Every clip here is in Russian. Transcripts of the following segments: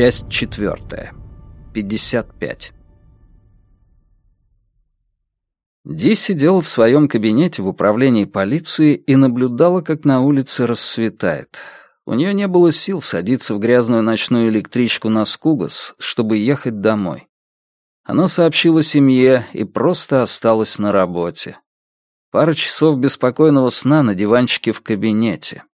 Часть четвертая. 55. Ди сидела в своем кабинете в управлении полиции и наблюдала, как на улице рассветает. У нее не было сил садиться в грязную ночную электричку на Скугас, чтобы ехать домой. Она сообщила семье и просто осталась на работе. Пара часов беспокойного сна на диванчике в кабинете.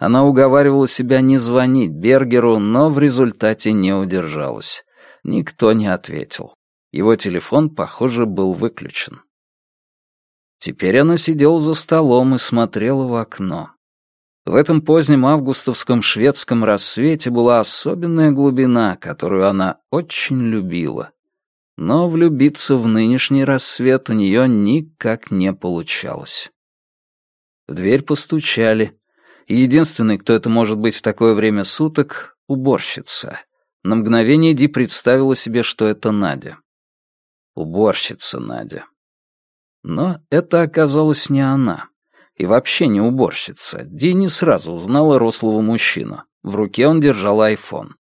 Она уговаривала себя не звонить Бергеру, но в результате не удержалась. Никто не ответил. Его телефон, похоже, был выключен. Теперь она сидела за столом и смотрела в окно. В этом позднем августовском шведском рассвете была особенная глубина, которую она очень любила. Но влюбиться в нынешний рассвет у нее никак не получалось. В дверь постучали и единственный, кто это может быть в такое время суток, — уборщица. На мгновение Ди представила себе, что это Надя. Уборщица Надя. Но это оказалось не она. И вообще не уборщица. Ди не сразу узнала рослого мужчину. В руке он держал айфон.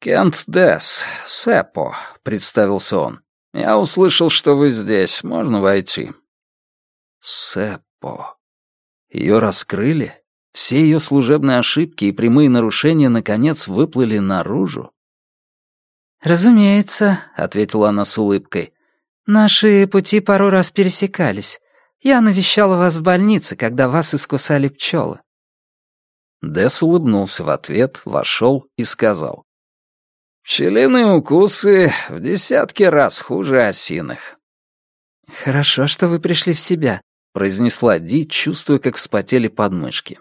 «Кент Десс, Сэпо», — представился он. «Я услышал, что вы здесь. Можно войти?» «Сэпо», ее раскрыли? Все ее служебные ошибки и прямые нарушения наконец выплыли наружу? «Разумеется», — ответила она с улыбкой. «Наши пути пару раз пересекались. Я навещала вас в больнице, когда вас искусали пчелы». Десс улыбнулся в ответ, вошел и сказал. «Пчелиные укусы в десятки раз хуже осиных». «Хорошо, что вы пришли в себя. — произнесла Ди, чувствуя, как вспотели подмышки.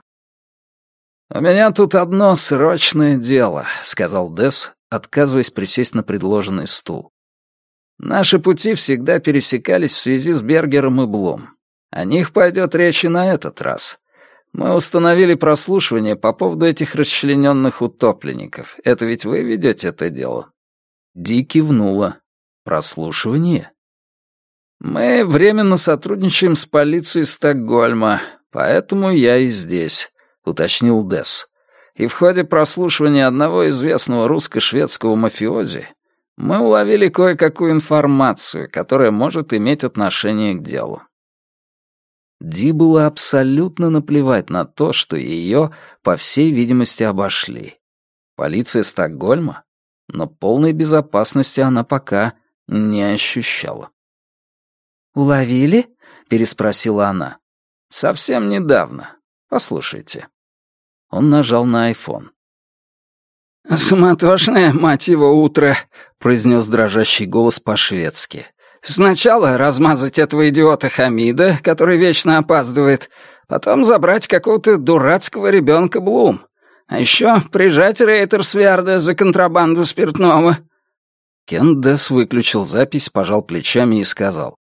«У меня тут одно срочное дело», — сказал Десс, отказываясь присесть на предложенный стул. «Наши пути всегда пересекались в связи с Бергером и Блум. О них пойдет речь и на этот раз. Мы установили прослушивание по поводу этих расчлененных утопленников. Это ведь вы ведете это дело?» Ди кивнула. «Прослушивание?» «Мы временно сотрудничаем с полицией Стокгольма, поэтому я и здесь», — уточнил Десс. «И в ходе прослушивания одного известного русско-шведского мафиози мы уловили кое-какую информацию, которая может иметь отношение к делу». Ди было абсолютно наплевать на то, что ее, по всей видимости, обошли. Полиция Стокгольма? Но полной безопасности она пока не ощущала. «Уловили?» — переспросила она. «Совсем недавно. Послушайте». Он нажал на айфон. «Суматошное, мать его, утро», — произнес дрожащий голос по-шведски. «Сначала размазать этого идиота Хамида, который вечно опаздывает, потом забрать какого-то дурацкого ребенка Блум, а еще прижать Рейтерсвярда за контрабанду спиртного». Кен Десс выключил запись, пожал плечами и сказал.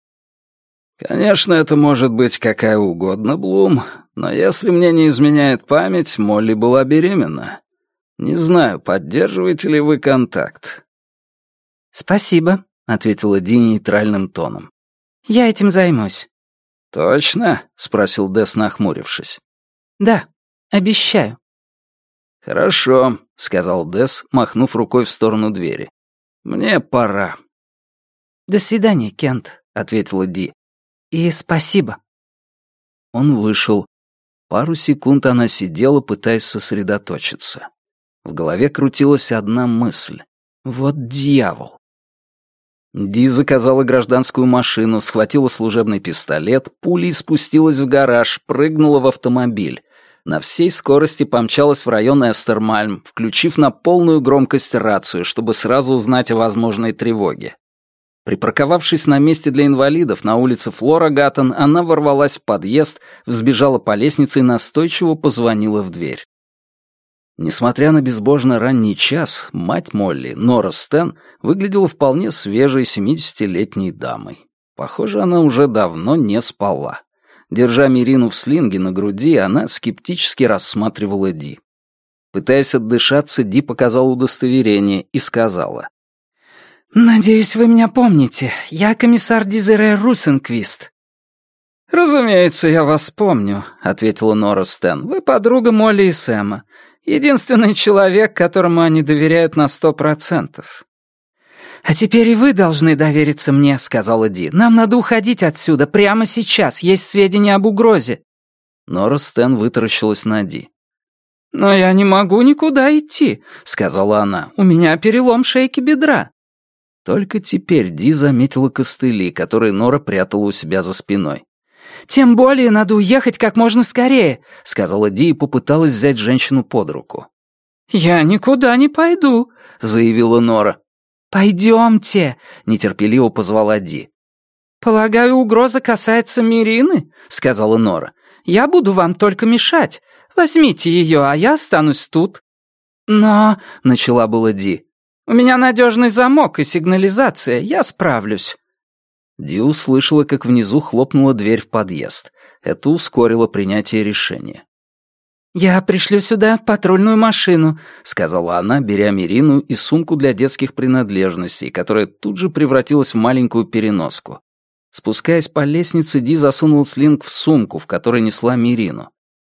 Конечно, это может быть какая угодно Блум, но если мне не изменяет память, Молли была беременна. Не знаю, поддерживаете ли вы контакт. Спасибо, ответила Ди нейтральным тоном. Я этим займусь. Точно? спросил Дес, нахмурившись. Да, обещаю. Хорошо, сказал Дес, махнув рукой в сторону двери. Мне пора. До свидания, Кент, ответила Ди. И спасибо». Он вышел. Пару секунд она сидела, пытаясь сосредоточиться. В голове крутилась одна мысль. «Вот дьявол!» Ди заказала гражданскую машину, схватила служебный пистолет, пулей спустилась в гараж, прыгнула в автомобиль. На всей скорости помчалась в район Эстермальм, включив на полную громкость рацию, чтобы сразу узнать о возможной тревоге. Припарковавшись на месте для инвалидов на улице Флора Гаттон, она ворвалась в подъезд, взбежала по лестнице и настойчиво позвонила в дверь. Несмотря на безбожно ранний час, мать Молли, Нора Стэн, выглядела вполне свежей семидесятилетней дамой. Похоже, она уже давно не спала. Держа Мирину в слинге на груди, она скептически рассматривала Ди. Пытаясь отдышаться, Ди показала удостоверение и сказала. «Надеюсь, вы меня помните. Я комиссар Дизере Русенквист». «Разумеется, я вас помню», — ответила Нора Стэн. «Вы подруга Молли и Сэма. Единственный человек, которому они доверяют на сто процентов. «А теперь и вы должны довериться мне», — сказала Ди. «Нам надо уходить отсюда прямо сейчас. Есть сведения об угрозе». Нора Стэн вытаращилась на Ди. «Но я не могу никуда идти», — сказала она. «У меня перелом шейки бедра». Только теперь Ди заметила костыли, которые Нора прятала у себя за спиной. «Тем более надо уехать как можно скорее», — сказала Ди и попыталась взять женщину под руку. «Я никуда не пойду», — заявила Нора. «Пойдемте», — нетерпеливо позвала Ди. «Полагаю, угроза касается Мирины», — сказала Нора. «Я буду вам только мешать. Возьмите ее, а я останусь тут». «Но...» — начала была Ди. «У меня надежный замок и сигнализация, я справлюсь». Ди услышала, как внизу хлопнула дверь в подъезд. Это ускорило принятие решения. «Я пришлю сюда патрульную машину», — сказала она, беря Мирину и сумку для детских принадлежностей, которая тут же превратилась в маленькую переноску. Спускаясь по лестнице, Ди засунул слинг в сумку, в которой несла Мирину.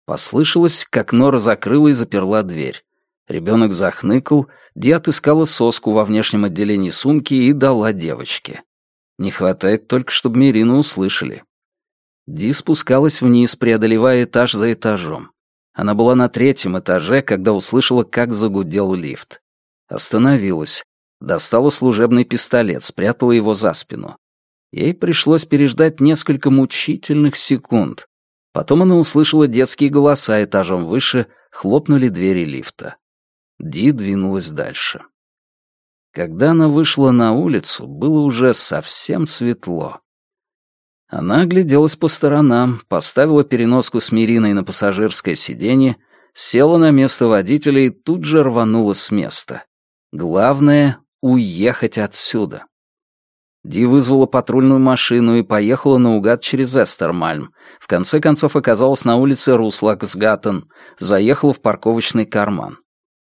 Послышалось, как Нора закрыла и заперла дверь. Ребенок захныкал, Ди отыскала соску во внешнем отделении сумки и дала девочке. Не хватает только, чтобы Мирину услышали. Ди спускалась вниз, преодолевая этаж за этажом. Она была на третьем этаже, когда услышала, как загудел лифт. Остановилась. Достала служебный пистолет, спрятала его за спину. Ей пришлось переждать несколько мучительных секунд. Потом она услышала детские голоса этажом выше, хлопнули двери лифта. Ди двинулась дальше. Когда она вышла на улицу, было уже совсем светло. Она огляделась по сторонам, поставила переноску с Мириной на пассажирское сиденье, села на место водителя и тут же рванула с места. Главное — уехать отсюда. Ди вызвала патрульную машину и поехала наугад через Эстермальм. В конце концов оказалась на улице Руслаксгаттен, заехала в парковочный карман.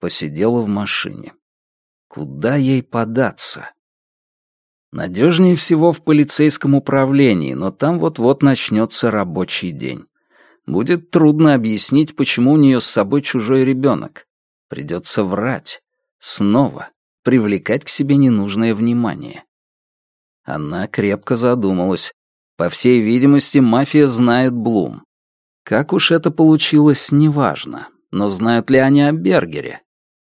Посидела в машине. Куда ей податься? Надежнее всего в полицейском управлении, но там вот-вот начнется рабочий день. Будет трудно объяснить, почему у нее с собой чужой ребенок. Придется врать. Снова. Привлекать к себе ненужное внимание. Она крепко задумалась. По всей видимости, мафия знает Блум. Как уж это получилось, неважно. Но знают ли они о Бергере?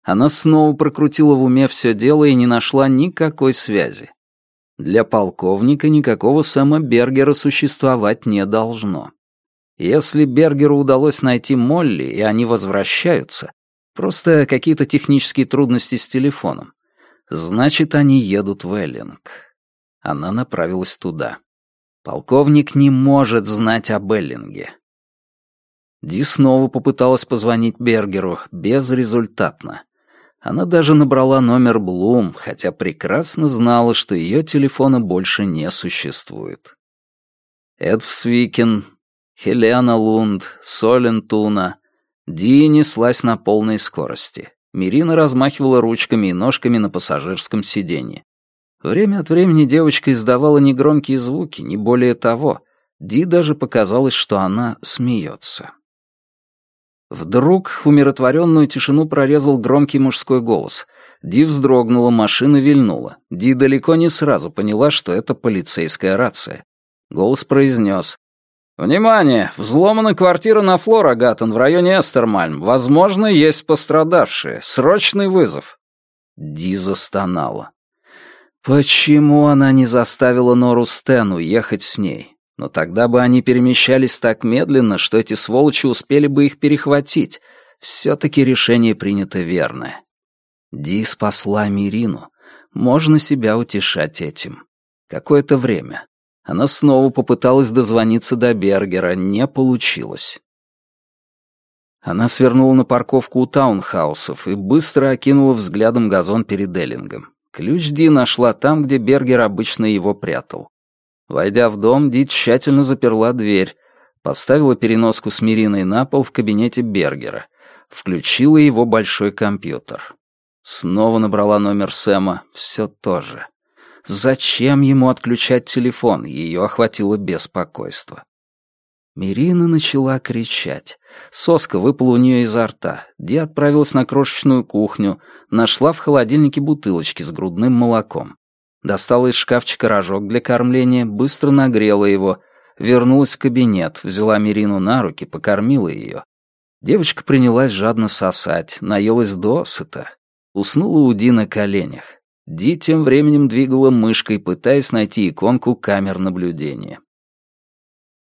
Она снова прокрутила в уме все дело и не нашла никакой связи. Для полковника никакого Сэма Бергера существовать не должно. Если Бергеру удалось найти Молли, и они возвращаются, просто какие-то технические трудности с телефоном, значит, они едут в Эллинг. Она направилась туда. Полковник не может знать об Эллинге. Ди снова попыталась позвонить Бергеру, безрезультатно. Она даже набрала номер Блум, хотя прекрасно знала, что ее телефона больше не существует. Эд Свикин, Хелена Лунд, Солен Туна. Ди неслась на полной скорости. Мирина размахивала ручками и ножками на пассажирском сиденье. Время от времени девочка издавала негромкие звуки, не более того. Ди даже показалось, что она смеется. Вдруг умиротворенную тишину прорезал громкий мужской голос. Ди вздрогнула, машина вильнула. Ди далеко не сразу поняла, что это полицейская рация. Голос произнес. «Внимание! Взломана квартира на Флорагаттен в районе Эстермальм. Возможно, есть пострадавшие. Срочный вызов». Ди застонала. Почему она не заставила Нору Стэн уехать с ней? Но тогда бы они перемещались так медленно, что эти сволочи успели бы их перехватить. Все-таки решение принято верное. Ди спасла Мирину. Можно себя утешать этим. Какое-то время. Она снова попыталась дозвониться до Бергера, не получилось. Она свернула на парковку у таунхаусов и быстро окинула взглядом газон перед Эллингом. Ключ Ди нашла там, где Бергер обычно его прятал. Войдя в дом, Ди тщательно заперла дверь, поставила переноску с Мириной на пол в кабинете Бергера, включила его большой компьютер. Снова набрала номер Сэма, все то же. Зачем ему отключать телефон? Ее охватило беспокойство. Мирина начала кричать. Соска выпала у нее изо рта. Ди отправилась на крошечную кухню, нашла в холодильнике бутылочки с грудным молоком. Достала из шкафчика рожок для кормления, быстро нагрела его, вернулась в кабинет, взяла Мирину на руки, покормила ее. Девочка принялась жадно сосать, наелась досыта. Уснула у Ди на коленях. Ди тем временем двигала мышкой, пытаясь найти иконку камер наблюдения.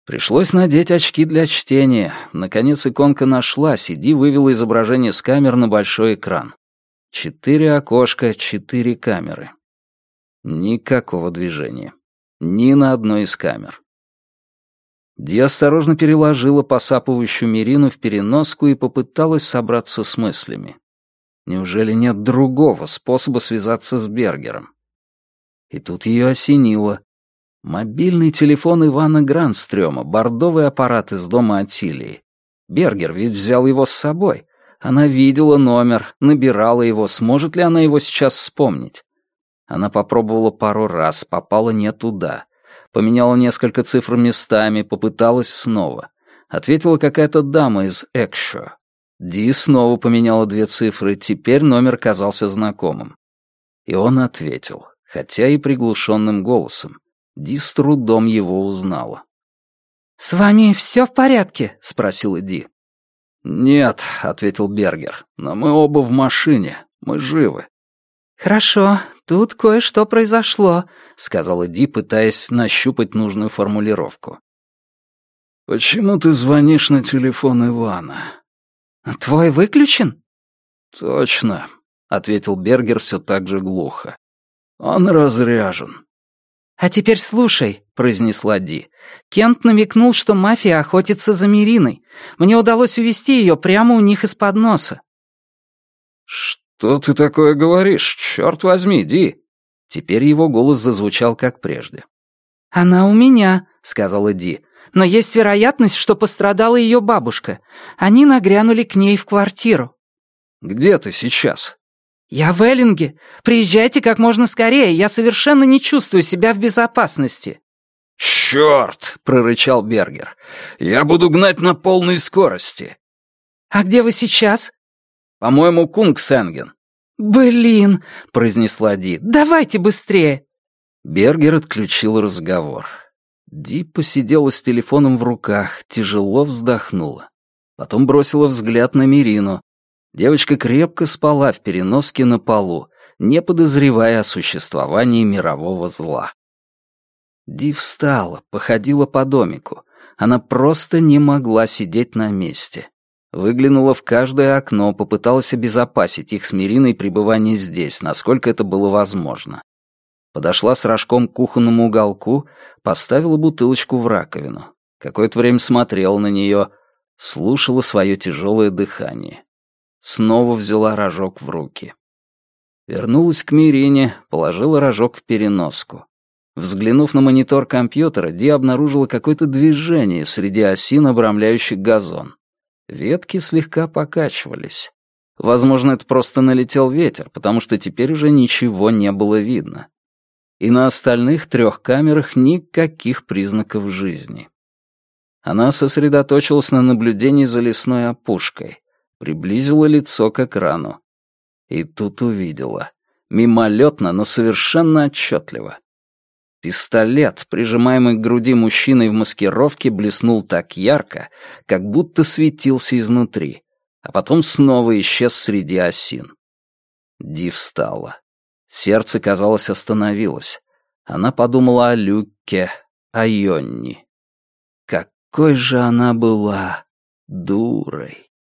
Пришлось надеть очки для чтения. Наконец иконка нашлась, и Ди вывела изображение с камер на большой экран. Четыре окошка, четыре камеры. Никакого движения. Ни на одной из камер. Ди осторожно переложила посапывающую Мирину в переноску и попыталась собраться с мыслями. Неужели нет другого способа связаться с Бергером? И тут ее осенило. Мобильный телефон Ивана Грандстрёма, бордовый аппарат из дома Атилии. Бергер ведь взял его с собой. Она видела номер, набирала его, сможет ли она его сейчас вспомнить? Она попробовала пару раз, попала не туда. Поменяла несколько цифр местами, попыталась снова. Ответила какая-то дама из Экшо. Ди снова поменяла две цифры, теперь номер казался знакомым. И он ответил, хотя и приглушенным голосом. Ди с трудом его узнала. «С вами все в порядке?» — спросила Ди. «Нет», — ответил Бергер, — «но мы оба в машине, мы живы». «Хорошо, тут кое-что произошло», — сказала Ди, пытаясь нащупать нужную формулировку. «Почему ты звонишь на телефон Ивана?» «Твой выключен?» «Точно», — ответил Бергер все так же глухо. «Он разряжен». «А теперь слушай», — произнесла Ди. «Кент намекнул, что мафия охотится за Мириной. Мне удалось увести ее прямо у них из-под носа». «Что ты такое говоришь? Черт возьми, Ди!» Теперь его голос зазвучал как прежде. «Она у меня», — сказала Ди. «Но есть вероятность, что пострадала ее бабушка. Они нагрянули к ней в квартиру». «Где ты сейчас?» «Я в Эллинге. Приезжайте как можно скорее. Я совершенно не чувствую себя в безопасности». «Черт!» — прорычал Бергер. «Я буду гнать на полной скорости». «А где вы сейчас?» «По-моему, Кунгсенген». «Блин!» — произнесла Ди. «Давайте быстрее!» Бергер отключил разговор. Ди посидела с телефоном в руках, тяжело вздохнула. Потом бросила взгляд на Мирину. Девочка крепко спала в переноске на полу, не подозревая о существовании мирового зла. Ди встала, походила по домику. Она просто не могла сидеть на месте. Выглянула в каждое окно, попыталась обезопасить их с Мириной пребывание здесь, насколько это было возможно. Подошла с рожком к кухонному уголку, поставила бутылочку в раковину. Какое-то время смотрела на нее, слушала свое тяжелое дыхание. Снова взяла рожок в руки. Вернулась к Мирине, положила рожок в переноску. Взглянув на монитор компьютера, Ди обнаружила какое-то движение среди осин, обрамляющих газон. Ветки слегка покачивались. Возможно, это просто налетел ветер, потому что теперь уже ничего не было видно. И на остальных трех камерах никаких признаков жизни. Она сосредоточилась на наблюдении за лесной опушкой, приблизила лицо к экрану. И тут увидела. Мимолетно, но совершенно отчетливо. Пистолет, прижимаемый к груди мужчиной в маскировке, блеснул так ярко, как будто светился изнутри, а потом снова исчез среди осин. Ди встала. Сердце, казалось, остановилось. Она подумала о Люке, о Йонни. Какой же она была дурой.